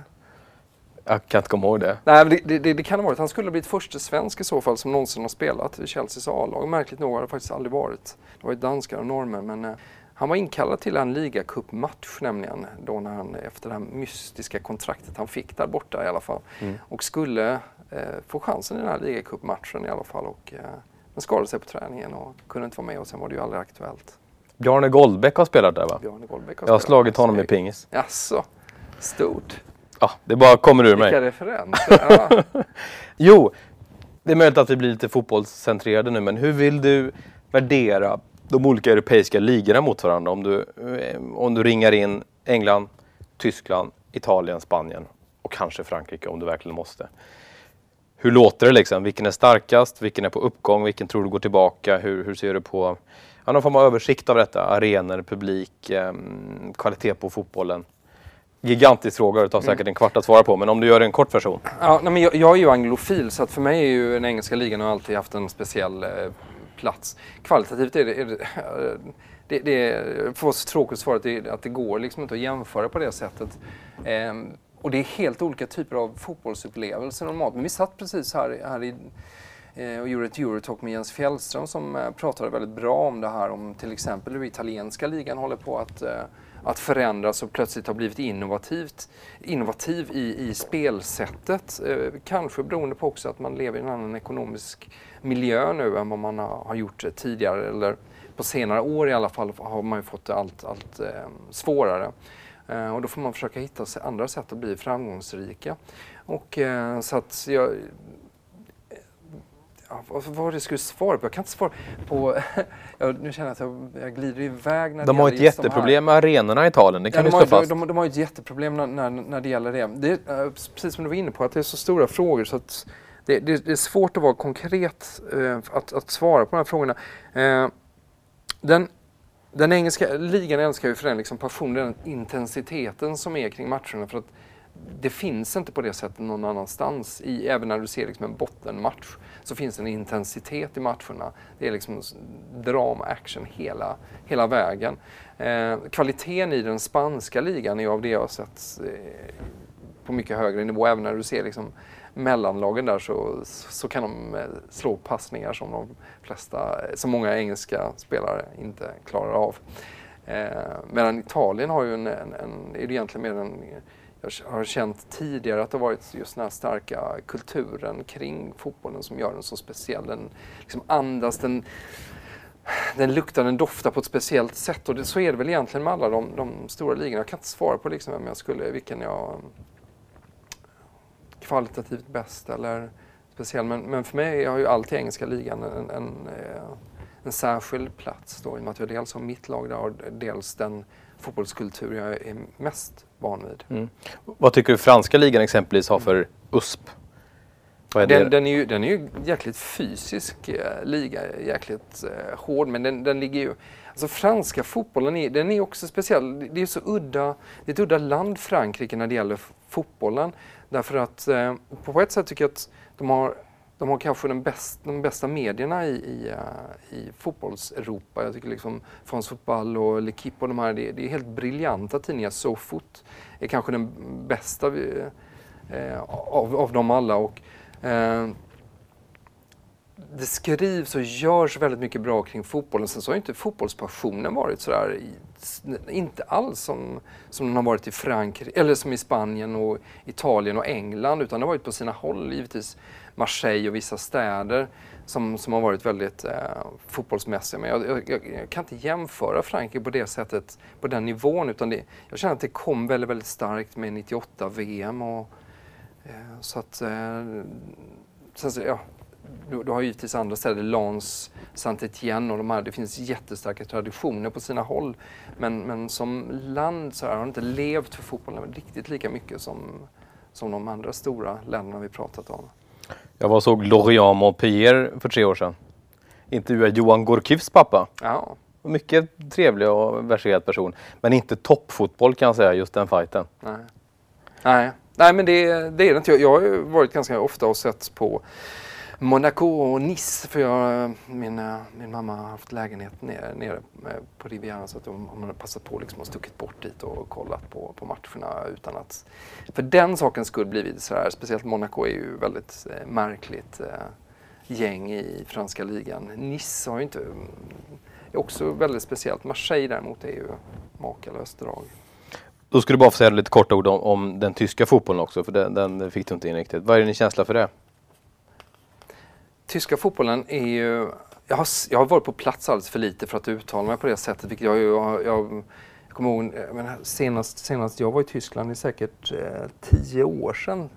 Jag kan inte komma ihåg det. Nej, det, det, det, det, kan ha varit. Han skulle ha blivit första svensk i så fall som någonsin har spelat i Chelseas A-lag. Märkligt nog har det faktiskt aldrig varit. Det var ju danskar och norrmän, men uh, han var inkallad till en ligacupmatch nämligen, då när han, efter det här mystiska kontraktet han fick där borta i alla fall. Mm. Och skulle eh, få chansen i den här ligacupmatchen i alla fall. Och, eh, men skadade sig på träningen och kunde inte vara med och sen var det ju aldrig aktuellt. Bjarne Goldbäck har spelat där va? Bjarne Goldbäck har Jag har slagit honom i pingis. Jaså, stort. Ja, det bara kommer ur mig. Vilka referenser. Ja. jo, det är möjligt att vi blir lite fotbollscentrerade nu men hur vill du värdera de olika europeiska ligorna mot varandra. Om du, eh, om du ringar in England, Tyskland, Italien, Spanien och kanske Frankrike om du verkligen måste. Hur låter det liksom? Vilken är starkast? Vilken är på uppgång? Vilken tror du går tillbaka? Hur, hur ser du på ja, någon form av översikt av detta? Arenor, publik, eh, kvalitet på fotbollen? Gigantisk fråga, det tar säkert mm. en kvart att svara på, men om du gör en kort version? Ja, nej, men jag, jag, är ju anglofil, så att för mig är ju den engelska ligan har alltid haft en speciell eh, plats. Kvalitativt är det, är det, det, det är för oss tråkigt svar att det, att det går liksom inte att jämföra på det sättet. Ehm, och det är helt olika typer av fotbollsupplevelser normalt. Men vi satt precis här, här i, eh, och gjorde ett Eurotalk med Jens Fjällström som eh, pratade väldigt bra om det här om till exempel hur italienska ligan håller på att eh, att förändras och plötsligt har blivit innovativt, innovativ i, i spelsättet. Eh, kanske beroende på också att man lever i en annan ekonomisk miljö nu än vad man har, har gjort tidigare. Eller på senare år i alla fall har man ju fått det allt, allt eh, svårare. Eh, och då får man försöka hitta andra sätt att bli framgångsrika. Och, eh, så att jag, vad var det jag skulle svara på? Jag kan inte svara på... jag, nu känner jag att jag, jag glider iväg när De det har ett jätteproblem med arenorna i Italien, det kan ja, vi slå de har, fast. De, de, har ett jätteproblem när, när, när det gäller det. det är, precis som du var inne på, att det är så stora frågor så att det, det, det är svårt att vara konkret eh, att, att svara på de här frågorna. Eh, den, den engelska ligan älskar ju för den liksom passionen, den intensiteten som är kring matcherna. För att det finns inte på det sättet någon annanstans. I, även när du ser liksom en bottenmatch så finns det en intensitet i matcherna. Det är liksom drama, action hela, hela vägen. Eh, kvaliteten i den spanska ligan är av det jag har sett eh, på mycket högre nivå. Även när du ser liksom mellanlagen där så, så kan de eh, slå passningar som de flesta, eh, som många engelska spelare inte klarar av. Eh, medan Italien har ju en, en, en är det egentligen mer en jag har känt tidigare att det varit just den här starka kulturen kring fotbollen som gör den så speciell. Den liksom andas, den, den luktar, den doftar på ett speciellt sätt och det, så är det väl egentligen med alla de, de stora ligorna. Jag kan inte svara på liksom vem jag skulle, vilken jag kvalitativt bäst eller speciell. Men, men för mig har ju alltid engelska ligan en, en, en, eh, en särskild plats då i och med att jag dels har mitt lag där och dels den fotbollskultur jag är mest van vid. Mm. Vad tycker du franska ligan exempelvis har för USP? Är den, den, är ju, den är ju jäkligt fysisk eh, liga, jäkligt eh, hård men den, den ligger ju Alltså franska fotbollen är, den är också speciell. Det är så udda, det är ett udda land Frankrike när det gäller fotbollen. Därför att eh, på ett sätt tycker jag att de har de har kanske den bäst, de bästa medierna i, i, eh, i fotbolls-Europa. Jag tycker liksom France Football och L'Equipe och de här, det, det, är helt briljanta tidningar. SoFoot är kanske den bästa eh, av, av dem alla. Och, eh, det skrivs och görs väldigt mycket bra kring fotbollen. Sen så har inte fotbollspassionen varit sådär, inte alls som, som den har varit i Frankrike, eller som i Spanien och Italien och England, utan det har varit på sina håll givetvis Marseille och vissa städer som, som har varit väldigt eh, fotbollsmässiga. Men jag, jag, jag, kan inte jämföra Frankrike på det sättet, på den nivån. Utan det, jag känner att det kom väldigt, väldigt starkt med 98 VM. Och, eh, så att, eh, sen, ja, du, du har givetvis andra städer, Lens, Saint-Étienne och de här. Det finns jättestarka traditioner på sina håll. Men, men som land så har de inte levt för fotbollen riktigt lika mycket som, som de andra stora länderna vi pratat om. Jag var och såg Lorient Montpellier för tre år sedan. Intervjuade Johan Gorkivs pappa. Ja. Mycket trevlig och verserad person. Men inte toppfotboll kan jag säga, just den fighten. Nej, Nej. Nej men det, det är det inte. Jag har ju varit ganska ofta och sett på Monaco och Nice. För jag, min, eh, min mamma har haft lägenhet nere, nere på Rivieran så att hon, hon har passat på liksom och stuckit bort dit och kollat på, på matcherna utan att för den sakens skull blivit sådär. Speciellt Monaco är ju väldigt eh, märkligt eh, gäng i franska ligan. Nice har ju inte, mm, är också väldigt speciellt. Marseille däremot är ju makalöst drag. Då skulle du bara få säga lite korta ord om, om den tyska fotbollen också, för den, den, fick du inte in riktigt. Vad är din känsla för det? Tyska fotbollen är ju... Jag har, jag har varit på plats alldeles för lite för att uttala mig på det sättet. Vilket jag, jag, jag, jag kommer ihåg, men senast, senast jag var i Tyskland är säkert eh, tio år sedan.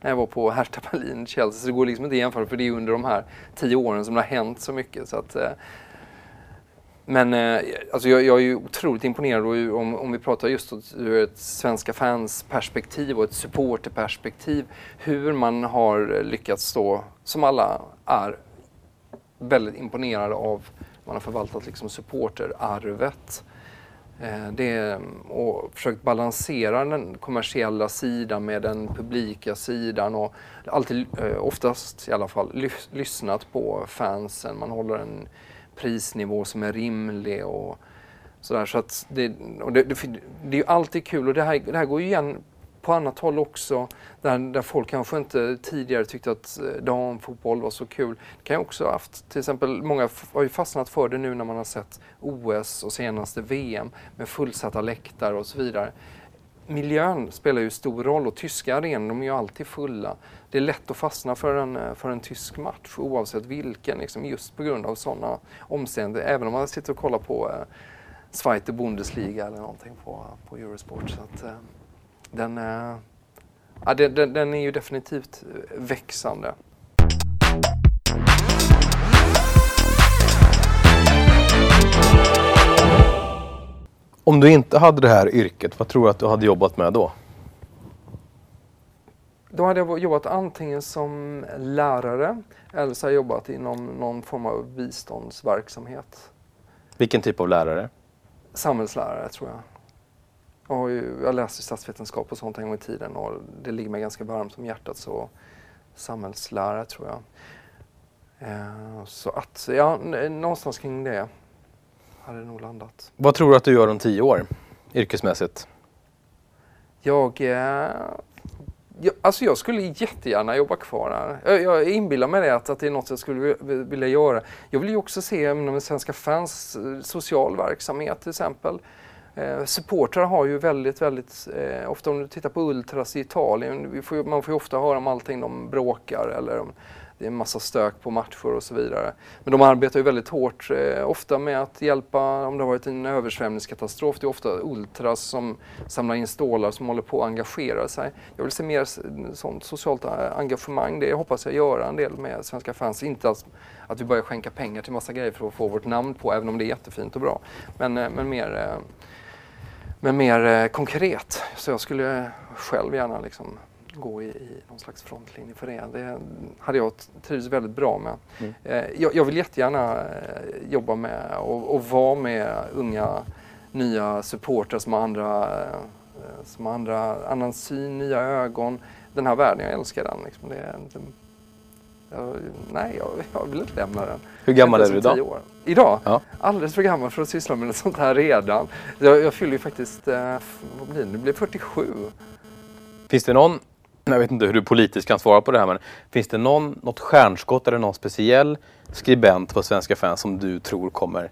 När jag var på Hertha Berlin, Chelsea. Så det går liksom inte att jämföra för det är under de här tio åren som det har hänt så mycket. Så att, eh, men eh, alltså jag, jag, är ju otroligt imponerad och om, om vi pratar just ur ett svenska fans perspektiv och ett supporterperspektiv. Hur man har lyckats stå, som alla är, väldigt imponerade av man har förvaltat liksom supporterarvet. Eh, det, och försökt balansera den kommersiella sidan med den publika sidan och alltid, eh, oftast i alla fall, lys, lyssnat på fansen. Man håller en prisnivå som är rimlig och sådär. Så att det, och det, det, det är ju alltid kul och det här, det här går ju igen på annat håll också där, där folk kanske inte tidigare tyckte att eh, damfotboll var så kul. Det kan ju också haft, till exempel, många har ju fastnat för det nu när man har sett OS och senaste VM med fullsatta läktare och så vidare. Miljön spelar ju stor roll och tyska arenor de är ju alltid fulla. Det är lätt att fastna för en, eh, för en tysk match oavsett vilken, liksom, just på grund av sådana omständigheter. Även om man sitter och kollar på eh, Zweite Bundesliga eller någonting på, på Eurosport. Så att, eh, den, eh, ja, den, den, den är ju definitivt eh, växande. Om du inte hade det här yrket, vad tror du att du hade jobbat med då? Då hade jag jobbat antingen som lärare eller så har jag jobbat inom någon form av biståndsverksamhet. Vilken typ av lärare? Samhällslärare tror jag. Jag, har ju, jag läste statsvetenskap och sånt en gång i tiden och det ligger mig ganska varmt om hjärtat så samhällslärare tror jag. Eh, så att, ja, någonstans kring det hade nog landat. Vad tror du att du gör om tio år, yrkesmässigt? Jag, eh, jag, alltså jag skulle jättegärna jobba kvar här. Jag, jag inbillar mig det att, att det är något jag skulle vilja göra. Jag vill ju också se inom Svenska fans eh, social verksamhet till exempel. Eh, supportrar har ju väldigt, väldigt, eh, ofta om du tittar på Ultras i Italien, får, man får ju ofta höra om allting de bråkar eller om det är en massa stök på matcher och så vidare. Men de arbetar ju väldigt hårt, eh, ofta med att hjälpa, om det har varit en översvämningskatastrof, det är ofta Ultras som samlar in stålar som håller på att engagera sig. Jag vill se mer sånt socialt eh, engagemang, det hoppas jag göra en del med svenska fans. Inte att, att vi börjar skänka pengar till massa grejer för att få vårt namn på, även om det är jättefint och bra. Men, eh, men mer eh, men mer eh, konkret. Så jag skulle eh, själv gärna liksom gå i, i någon slags frontlinje för det. Det hade jag trivts väldigt bra med. Mm. Eh, jag, jag, vill jättegärna eh, jobba med och, och vara med unga nya supportrar som har andra, eh, som har andra, annan syn, nya ögon. Den här världen, jag älskar den. Liksom. Det, det, jag, nej, jag, jag, vill inte lämna den. Hur gammal är du idag? År. Idag? Ja. Alldeles för gammal för att syssla med något sånt här redan. Jag, jag fyller ju faktiskt, eh, vad blir det, det blir 47. Finns det någon, jag vet inte hur du politiskt kan svara på det här, men finns det någon, något stjärnskott eller någon speciell skribent på Svenska fans som du tror kommer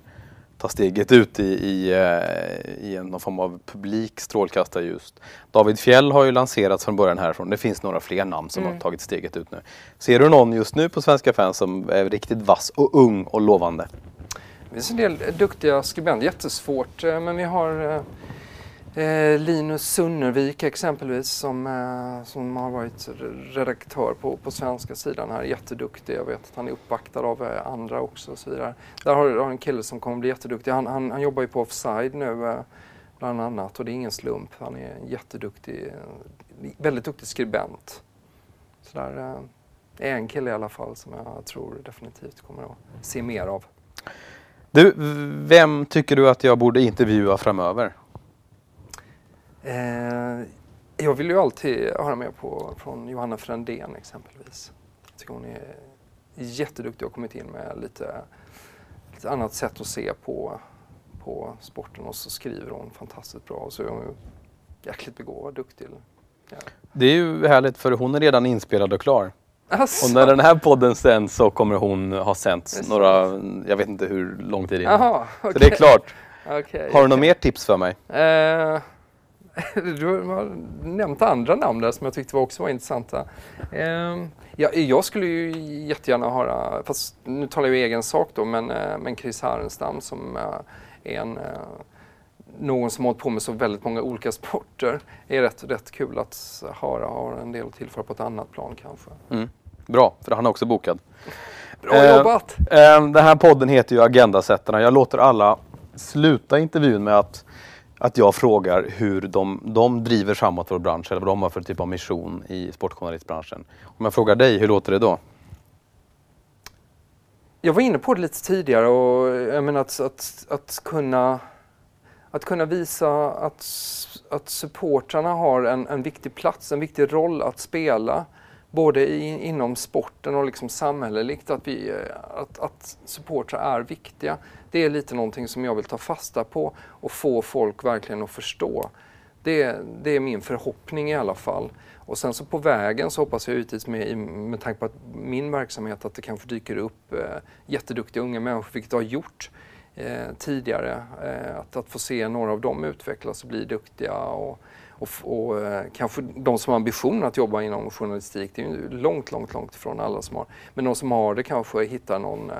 ta steget ut i, i, eh, i någon form av publik strålkastarljus. David Fjell har ju lanserats från början härifrån. Det finns några fler namn som mm. har tagit steget ut nu. Ser du någon just nu på Svenska fans som är riktigt vass och ung och lovande? Det finns en del duktiga skribenter, jättesvårt eh, men vi har eh, Linus Sunnervik exempelvis som, eh, som har varit redaktör på, på svenska sidan här, jätteduktig. Jag vet att han är uppvaktad av eh, andra också och så vidare. Där har du en kille som kommer bli jätteduktig. Han, han, han jobbar ju på Offside nu eh, bland annat och det är ingen slump. Han är en jätteduktig, eh, väldigt duktig skribent. Så där eh, är en kille i alla fall som jag tror definitivt kommer att se mer av. Du, vem tycker du att jag borde intervjua framöver? Eh, jag vill ju alltid höra mer på, från Johanna Frändén exempelvis. Jag tycker hon är jätteduktig och har kommit in med lite, lite annat sätt att se på, på sporten och så skriver hon fantastiskt bra och så är hon jäkligt begåvad, duktig. Ja. Det är ju härligt för hon är redan inspelad och klar. Alltså. Och när den här podden sänds så kommer hon ha sänts några, jag vet inte hur lång tid innan. Aha, okay. Så det är klart. Okay. Har du några mer tips för mig? Uh, du har nämnt andra namn där som jag tyckte var också var intressanta. Eh, ja, jag skulle ju jättegärna höra, fast nu talar jag i egen sak då, men, eh, men Chris Härenstam som eh, är en eh, någon som hållit på med så väldigt många olika sporter är rätt, rätt kul att höra, har en del att tillföra på ett annat plan kanske. Mm. Bra, för han är också bokad. Bra jobbat! Eh, den här podden heter ju Agendasättarna. Jag låter alla sluta intervjun med att att jag frågar hur de, de driver framåt vår bransch eller vad de har för typ av mission i sportjournalistbranschen. Om jag frågar dig, hur låter det då? Jag var inne på det lite tidigare och jag menar att, att, att kunna att kunna visa att, att supportrarna har en, en viktig plats, en viktig roll att spela både i, inom sporten och liksom samhälleligt, att, vi, eh, att, att supportrar är viktiga. Det är lite någonting som jag vill ta fasta på och få folk verkligen att förstå. Det, det är min förhoppning i alla fall. Och sen så på vägen så hoppas jag givetvis med, med tanke på att min verksamhet att det kanske dyker upp eh, jätteduktiga unga människor, vilket det har gjort eh, tidigare. Eh, att, att få se några av dem utvecklas och bli duktiga och, och, och eh, kanske de som har ambition att jobba inom journalistik, det är ju långt, långt, långt ifrån alla som har. Men de som har det kanske hittar någon eh,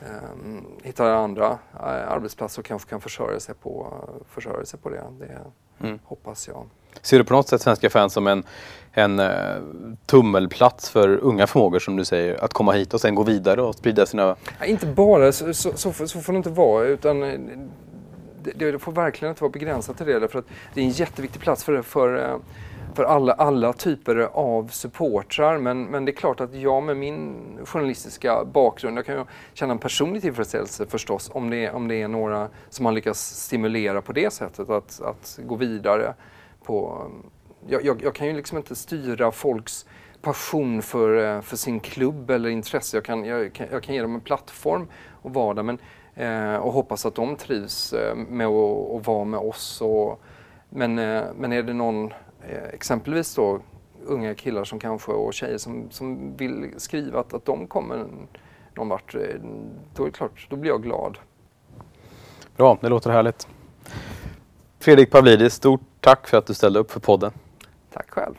ehm, hittar andra eh, arbetsplatser och kanske kan försörja sig på, försörja sig på det. Det mm. hoppas jag. Ser du på något sätt Svenska fans som en, en uh, tummelplats för unga förmågor som du säger, att komma hit och sen gå vidare och sprida sina... Ja, inte bara, så, så, så, så, får det inte vara utan det, det, får verkligen inte vara begränsat till det för att det är en jätteviktig plats för, för, eh, för alla, alla typer av supportrar. Men, men det är klart att jag med min journalistiska bakgrund, jag kan ju känna en personlig tillfredsställelse förstås om det, om det är några som man lyckas stimulera på det sättet, att, att gå vidare. på jag, jag, jag kan ju liksom inte styra folks passion för, eh, för sin klubb eller intresse. Jag kan, jag, kan, jag kan ge dem en plattform och vara där. Men Eh, och hoppas att de trivs eh, med att, att vara med oss. Och, men, eh, men är det någon, exempelvis då unga killar som kanske och tjejer som, som vill skriva att, att de kommer någon vart, då är det klart, då blir jag glad. Bra, det låter härligt. Fredrik Pavlidis, stort tack för att du ställde upp för podden. Tack själv.